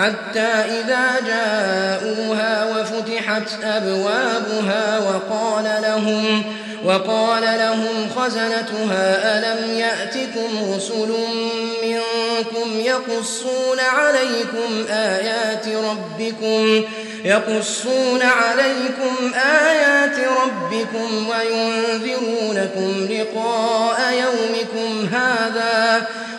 حتى إذا جاءوها وفتحت أبوابها وقال لهم وقال لهم خزنتها ألم يأتكم رسل منكم يقصون عليكم آيات ربكم يقصون عليكم آيات ربكم وينذرونكم لقاء يومكم هذا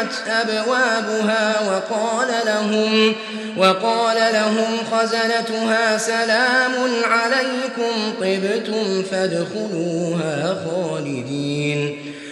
وفتحت أبوابها وقال لهم وقال لهم خزنتها سلام عليكم طبتم فادخلوها خالدين.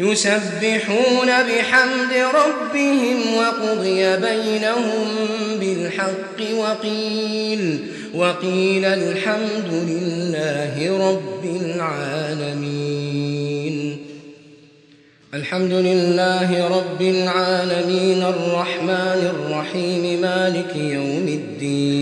يسبحون بحمد ربهم وقضي بينهم بالحق وقيل وقيل الحمد لله رب العالمين. الحمد لله رب العالمين الرحمن الرحيم مالك يوم الدين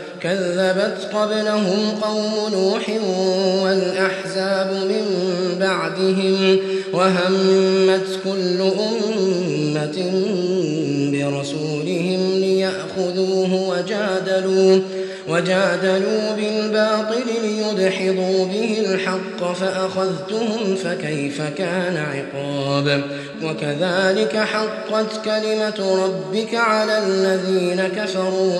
كذبت قبلهم قوم نوح والأحزاب من بعدهم وهمت كل أمة برسولهم ليأخذوه وجادلوا وجادلوا بالباطل ليدحضوا به الحق فأخذتهم فكيف كان عقاب وكذلك حقت كلمة ربك على الذين كفروا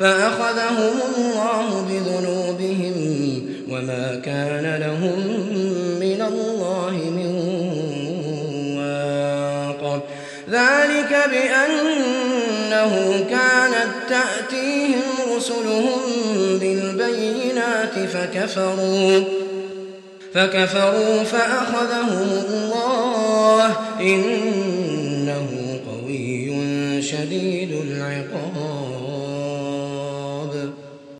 فأخذهم الله بذنوبهم وما كان لهم من الله من واق. ذلك بأنه كانت تأتيهم رسلهم بالبينات فكفروا فكفروا فأخذهم الله. إنه قوي شديد العقاب.